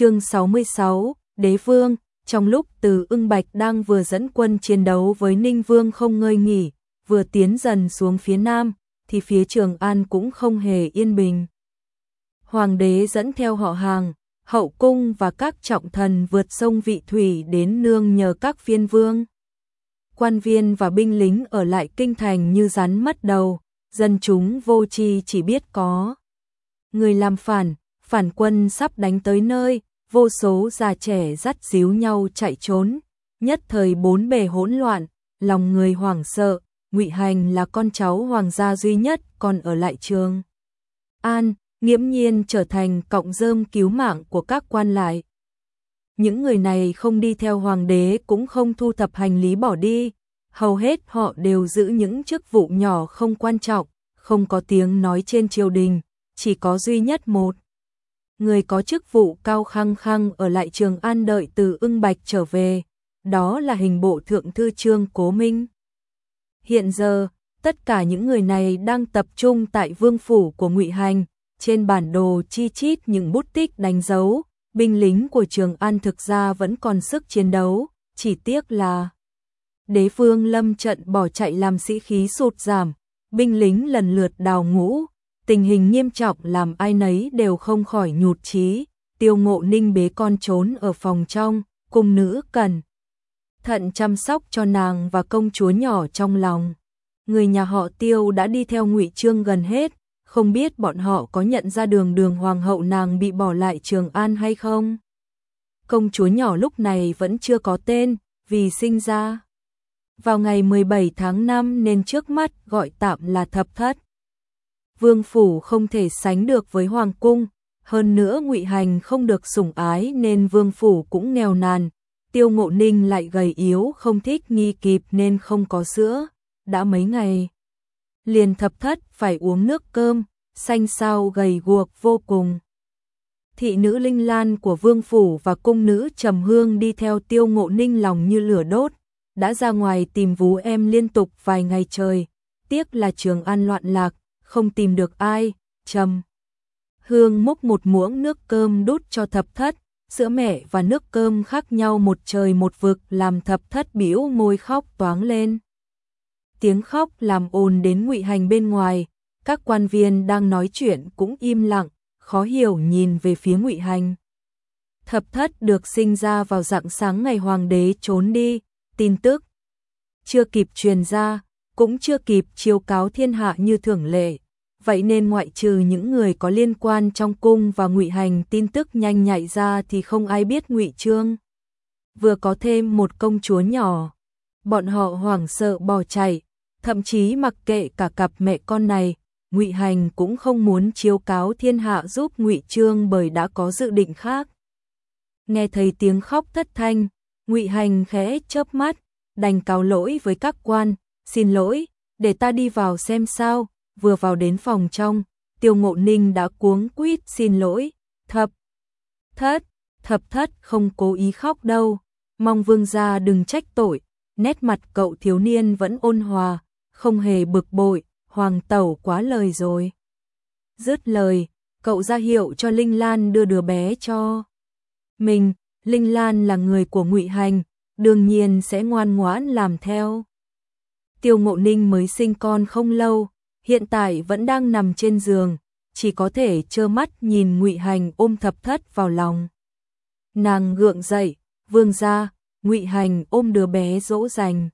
chương 66, Đế Vương, trong lúc từ ưng bạch đang vừa dẫn quân chiến đấu với Ninh Vương không ngơi nghỉ, vừa tiến dần xuống phía nam, thì phía Trường An cũng không hề yên bình. Hoàng đế dẫn theo họ hàng, hậu cung và các trọng thần vượt sông vị thủy đến nương nhờ các phiên vương. Quan viên và binh lính ở lại kinh thành như rắn mất đầu, dân chúng vô tri chỉ biết có. Người làm phản, phản quân sắp đánh tới nơi, vô số già trẻ dắt díu nhau chạy trốn, nhất thời bốn bề hỗn loạn, lòng người hoảng sợ, Ngụy Hành là con cháu hoàng gia duy nhất còn ở lại trường. An, nghiễm nhiên trở thành cọng rơm cứu mạng của các quan lại. Những người này không đi theo hoàng đế cũng không thu thập hành lý bỏ đi, hầu hết họ đều giữ những chức vụ nhỏ không quan trọng, không có tiếng nói trên triều đình, chỉ có duy nhất một người có chức vụ cao khăng khăng ở lại Trường An đợi từ ưng bạch trở về, đó là hình bộ thượng thư trương Cố Minh. Hiện giờ, tất cả những người này đang tập trung tại vương phủ của Ngụy Hành, trên bản đồ chi chít những bút tích đánh dấu, binh lính của Trường An thực ra vẫn còn sức chiến đấu, chỉ tiếc là đế phương lâm trận bỏ chạy làm sĩ khí sụt giảm, binh lính lần lượt đào ngũ, tình hình nghiêm trọng làm ai nấy đều không khỏi nhụt chí. Tiêu Ngộ Ninh bế con trốn ở phòng trong, cung nữ cần thận chăm sóc cho nàng và công chúa nhỏ trong lòng. Người nhà họ Tiêu đã đi theo Ngụy Trương gần hết, không biết bọn họ có nhận ra đường đường hoàng hậu nàng bị bỏ lại Trường An hay không. Công chúa nhỏ lúc này vẫn chưa có tên, vì sinh ra vào ngày 17 tháng 5 nên trước mắt gọi tạm là thập thất vương phủ không thể sánh được với hoàng cung, hơn nữa ngụy hành không được sủng ái nên vương phủ cũng nghèo nàn, tiêu ngộ ninh lại gầy yếu không thích nghi kịp nên không có sữa, đã mấy ngày. Liền thập thất phải uống nước cơm, xanh sao gầy guộc vô cùng. Thị nữ linh lan của vương phủ và cung nữ trầm hương đi theo tiêu ngộ ninh lòng như lửa đốt, đã ra ngoài tìm vú em liên tục vài ngày trời, tiếc là trường an loạn lạc, không tìm được ai, trầm. Hương múc một muỗng nước cơm đút cho thập thất, sữa mẹ và nước cơm khác nhau một trời một vực làm thập thất biểu môi khóc toáng lên. Tiếng khóc làm ồn đến ngụy hành bên ngoài, các quan viên đang nói chuyện cũng im lặng, khó hiểu nhìn về phía ngụy hành. Thập thất được sinh ra vào dạng sáng ngày hoàng đế trốn đi, tin tức chưa kịp truyền ra, cũng chưa kịp chiếu cáo thiên hạ như thường lệ. Vậy nên ngoại trừ những người có liên quan trong cung và ngụy hành tin tức nhanh nhạy ra thì không ai biết ngụy trương. Vừa có thêm một công chúa nhỏ, bọn họ hoảng sợ bỏ chạy, thậm chí mặc kệ cả cặp mẹ con này, ngụy hành cũng không muốn chiếu cáo thiên hạ giúp ngụy trương bởi đã có dự định khác. Nghe thấy tiếng khóc thất thanh, ngụy hành khẽ chớp mắt, đành cáo lỗi với các quan, xin lỗi, để ta đi vào xem sao, vừa vào đến phòng trong, tiêu ngộ ninh đã cuống quýt xin lỗi, thập, thất, thập thất không cố ý khóc đâu, mong vương gia đừng trách tội, nét mặt cậu thiếu niên vẫn ôn hòa, không hề bực bội, hoàng tẩu quá lời rồi. Dứt lời, cậu ra hiệu cho Linh Lan đưa đứa bé cho mình, Linh Lan là người của ngụy Hành, đương nhiên sẽ ngoan ngoãn làm theo. Tiêu Ngộ Ninh mới sinh con không lâu, hiện tại vẫn đang nằm trên giường, chỉ có thể trơ mắt nhìn Ngụy Hành ôm thập thất vào lòng. Nàng gượng dậy, vương ra, Ngụy Hành ôm đứa bé dỗ dành.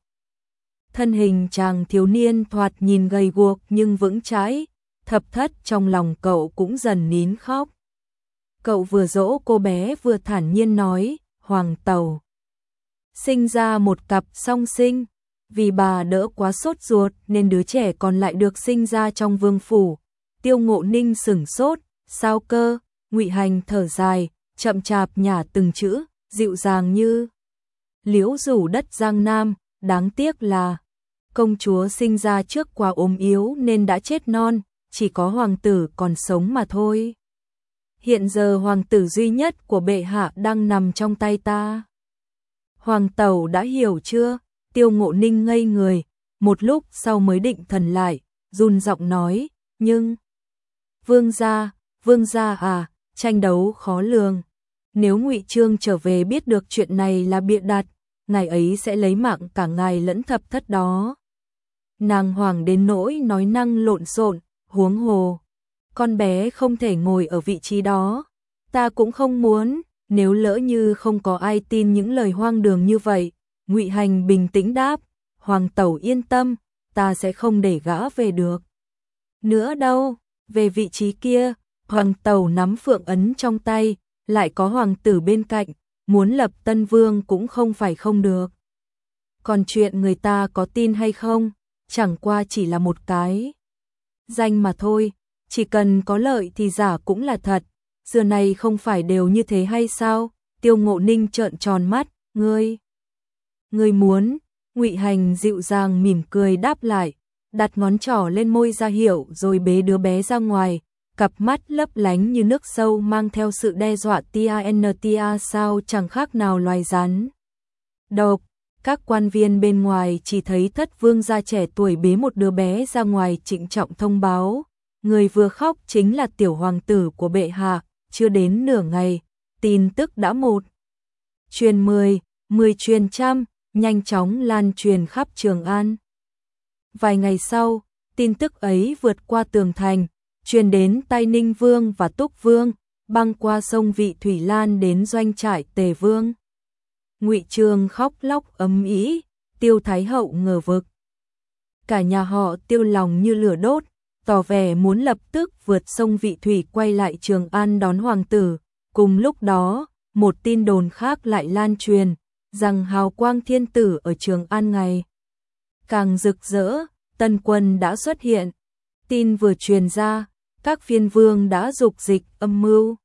Thân hình chàng thiếu niên thoạt nhìn gầy guộc nhưng vững chãi, thập thất trong lòng cậu cũng dần nín khóc. Cậu vừa dỗ cô bé vừa thản nhiên nói, Hoàng Tàu. Sinh ra một cặp song sinh, vì bà đỡ quá sốt ruột nên đứa trẻ còn lại được sinh ra trong vương phủ. Tiêu ngộ ninh sửng sốt, sao cơ, ngụy hành thở dài, chậm chạp nhả từng chữ, dịu dàng như liễu rủ đất giang nam, đáng tiếc là công chúa sinh ra trước quá ốm yếu nên đã chết non, chỉ có hoàng tử còn sống mà thôi. Hiện giờ hoàng tử duy nhất của bệ hạ đang nằm trong tay ta. Hoàng tẩu đã hiểu chưa? Tiêu ngộ ninh ngây người, một lúc sau mới định thần lại, run giọng nói, nhưng... Vương gia, vương gia à, tranh đấu khó lường. Nếu Ngụy Trương trở về biết được chuyện này là bịa đặt, ngài ấy sẽ lấy mạng cả ngài lẫn thập thất đó. Nàng hoàng đến nỗi nói năng lộn xộn, huống hồ. Con bé không thể ngồi ở vị trí đó. Ta cũng không muốn, nếu lỡ như không có ai tin những lời hoang đường như vậy ngụy Hành bình tĩnh đáp, Hoàng Tẩu yên tâm, ta sẽ không để gã về được. Nữa đâu, về vị trí kia, Hoàng Tẩu nắm phượng ấn trong tay, lại có hoàng tử bên cạnh, muốn lập tân vương cũng không phải không được. Còn chuyện người ta có tin hay không, chẳng qua chỉ là một cái. Danh mà thôi, chỉ cần có lợi thì giả cũng là thật, xưa này không phải đều như thế hay sao? Tiêu ngộ ninh trợn tròn mắt, ngươi người muốn, ngụy Hành dịu dàng mỉm cười đáp lại, đặt ngón trỏ lên môi ra hiệu rồi bế đứa bé ra ngoài, cặp mắt lấp lánh như nước sâu mang theo sự đe dọa tia tia sao chẳng khác nào loài rắn. Độc, các quan viên bên ngoài chỉ thấy thất vương gia trẻ tuổi bế một đứa bé ra ngoài trịnh trọng thông báo, người vừa khóc chính là tiểu hoàng tử của bệ hạ, chưa đến nửa ngày, tin tức đã một. Truyền mười, mười truyền trăm, nhanh chóng lan truyền khắp Trường An. Vài ngày sau, tin tức ấy vượt qua tường thành, truyền đến tay Ninh Vương và Túc Vương, băng qua sông Vị Thủy Lan đến doanh trại Tề Vương. Ngụy Trương khóc lóc ấm ý, Tiêu Thái Hậu ngờ vực. Cả nhà họ tiêu lòng như lửa đốt, tỏ vẻ muốn lập tức vượt sông Vị Thủy quay lại Trường An đón hoàng tử. Cùng lúc đó, một tin đồn khác lại lan truyền, rằng hào quang thiên tử ở Trường An ngày càng rực rỡ, tân quân đã xuất hiện. Tin vừa truyền ra, các phiên vương đã dục dịch âm mưu.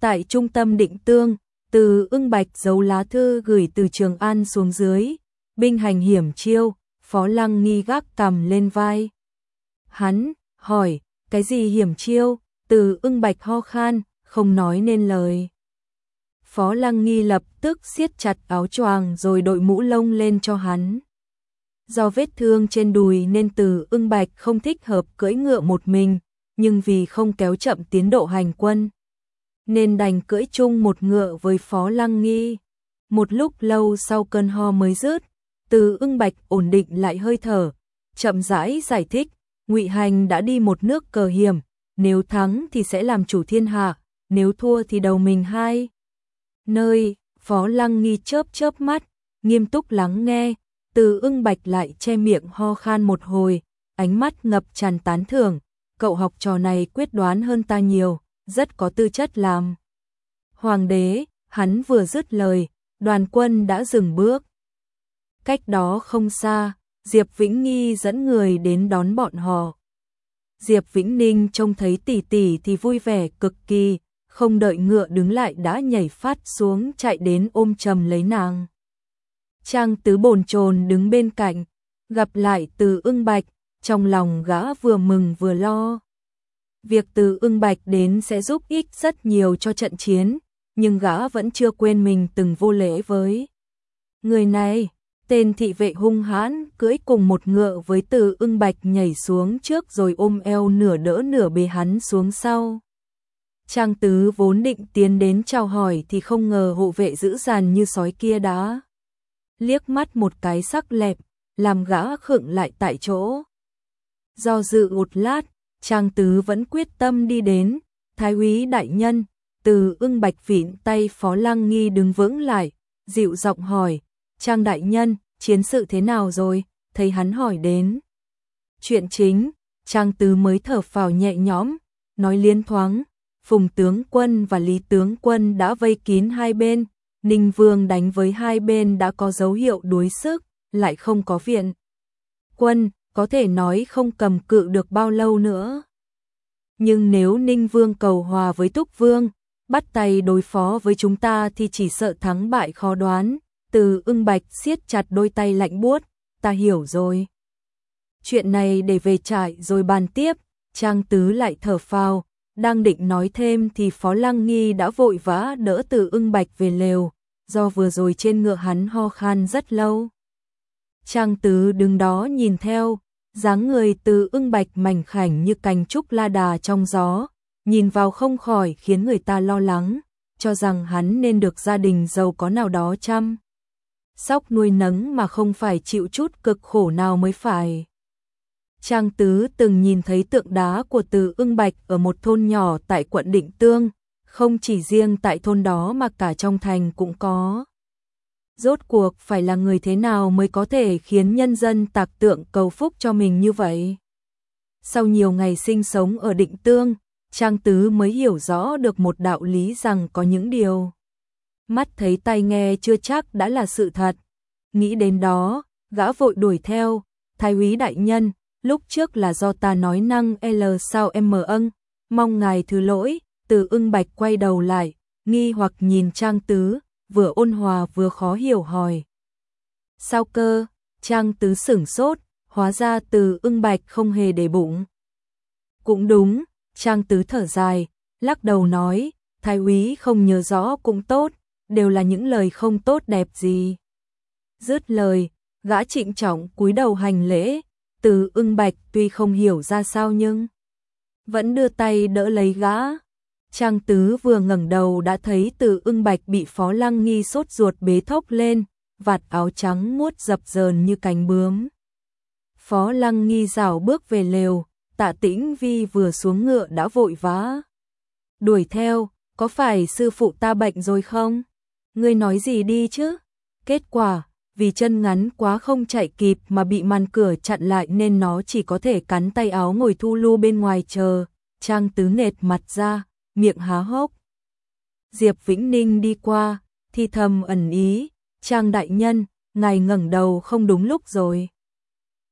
Tại trung tâm định tương, từ ưng bạch dấu lá thư gửi từ Trường An xuống dưới, binh hành hiểm chiêu, phó lăng nghi gác cầm lên vai. Hắn, hỏi, cái gì hiểm chiêu, từ ưng bạch ho khan, không nói nên lời. Phó lăng nghi lập tức siết chặt áo choàng rồi đội mũ lông lên cho hắn. Do vết thương trên đùi nên từ ưng bạch không thích hợp cưỡi ngựa một mình, nhưng vì không kéo chậm tiến độ hành quân, nên đành cưỡi chung một ngựa với Phó Lăng Nghi. Một lúc lâu sau cơn ho mới rớt, từ ưng bạch ổn định lại hơi thở, chậm rãi giải thích, ngụy Hành đã đi một nước cờ hiểm, nếu thắng thì sẽ làm chủ thiên hạ, nếu thua thì đầu mình hai. Nơi, Phó Lăng Nghi chớp chớp mắt, nghiêm túc lắng nghe, từ ưng bạch lại che miệng ho khan một hồi, ánh mắt ngập tràn tán thưởng, cậu học trò này quyết đoán hơn ta nhiều, rất có tư chất làm. Hoàng đế, hắn vừa dứt lời, đoàn quân đã dừng bước. Cách đó không xa, Diệp Vĩnh Nghi dẫn người đến đón bọn họ. Diệp Vĩnh Ninh trông thấy tỷ tỷ thì vui vẻ cực kỳ, không đợi ngựa đứng lại đã nhảy phát xuống chạy đến ôm chầm lấy nàng. Trang tứ bồn chồn đứng bên cạnh, gặp lại từ ưng bạch, trong lòng gã vừa mừng vừa lo. Việc từ ưng bạch đến sẽ giúp ích rất nhiều cho trận chiến, nhưng gã vẫn chưa quên mình từng vô lễ với. Người này, tên thị vệ hung hãn, cưỡi cùng một ngựa với từ ưng bạch nhảy xuống trước rồi ôm eo nửa đỡ nửa bề hắn xuống sau. Trang tứ vốn định tiến đến chào hỏi thì không ngờ hộ vệ dữ dàn như sói kia đã. Liếc mắt một cái sắc lẹp, làm gã khựng lại tại chỗ. Do dự một lát, Trang Tứ vẫn quyết tâm đi đến, Thái úy đại nhân, từ ưng bạch vịn tay Phó Lăng Nghi đứng vững lại, dịu giọng hỏi, Trang đại nhân, chiến sự thế nào rồi, thấy hắn hỏi đến. Chuyện chính, Trang Tứ mới thở phào nhẹ nhõm, nói liên thoáng, Phùng tướng quân và Lý tướng quân đã vây kín hai bên, Ninh Vương đánh với hai bên đã có dấu hiệu đuối sức, lại không có viện. Quân, có thể nói không cầm cự được bao lâu nữa. Nhưng nếu Ninh Vương cầu hòa với Túc Vương, bắt tay đối phó với chúng ta thì chỉ sợ thắng bại khó đoán. Từ ưng bạch siết chặt đôi tay lạnh buốt, ta hiểu rồi. Chuyện này để về trại rồi bàn tiếp, Trang Tứ lại thở phào, đang định nói thêm thì Phó Lăng Nghi đã vội vã đỡ từ ưng bạch về lều, do vừa rồi trên ngựa hắn ho khan rất lâu. Trang Tứ đứng đó nhìn theo, dáng người từ ưng bạch mảnh khảnh như cành trúc la đà trong gió, nhìn vào không khỏi khiến người ta lo lắng. cho rằng hắn nên được gia đình giàu có nào đó chăm. Sóc nuôi nấng mà không phải chịu chút cực khổ nào mới phải. Trang Tứ từng nhìn thấy tượng đá của Từ ưng Bạch ở một thôn nhỏ tại quận Định Tương, không chỉ riêng tại thôn đó mà cả trong thành cũng có. Rốt cuộc phải là người thế nào mới có thể khiến nhân dân tạc tượng cầu phúc cho mình như vậy? Sau nhiều ngày sinh sống ở Định Tương, Trang Tứ mới hiểu rõ được một đạo lý rằng có những điều mắt thấy tai nghe chưa chắc đã là sự thật. Nghĩ đến đó, gã vội đuổi theo, thái úy đại nhân, lúc trước là do ta nói năng L sao em mờ âng, mong ngài thứ lỗi, từ ưng bạch quay đầu lại, nghi hoặc nhìn Trang Tứ, vừa ôn hòa vừa khó hiểu hỏi. Sao cơ, Trang Tứ sửng sốt, hóa ra từ ưng bạch không hề để bụng. Cũng đúng, Trang Tứ thở dài, lắc đầu nói, thái úy không nhớ rõ cũng tốt, đều là những lời không tốt đẹp gì. Dứt lời, gã trịnh trọng cúi đầu hành lễ, từ ưng bạch tuy không hiểu ra sao nhưng vẫn đưa tay đỡ lấy gã. Trang tứ vừa ngẩng đầu đã thấy từ ưng bạch bị phó lăng nghi sốt ruột bế thốc lên, vạt áo trắng muốt dập dờn như cánh bướm. Phó lăng nghi rảo bước về lều, tạ tĩnh vi vừa xuống ngựa đã vội vã. Đuổi theo, có phải sư phụ ta bệnh rồi không? Ngươi nói gì đi chứ? Kết quả, vì chân ngắn quá không chạy kịp mà bị màn cửa chặn lại nên nó chỉ có thể cắn tay áo ngồi thu lưu bên ngoài chờ, Trang Tứ nệt mặt ra, miệng há hốc. Diệp Vĩnh Ninh đi qua, thì thầm ẩn ý, Trang đại nhân, ngài ngẩng đầu không đúng lúc rồi.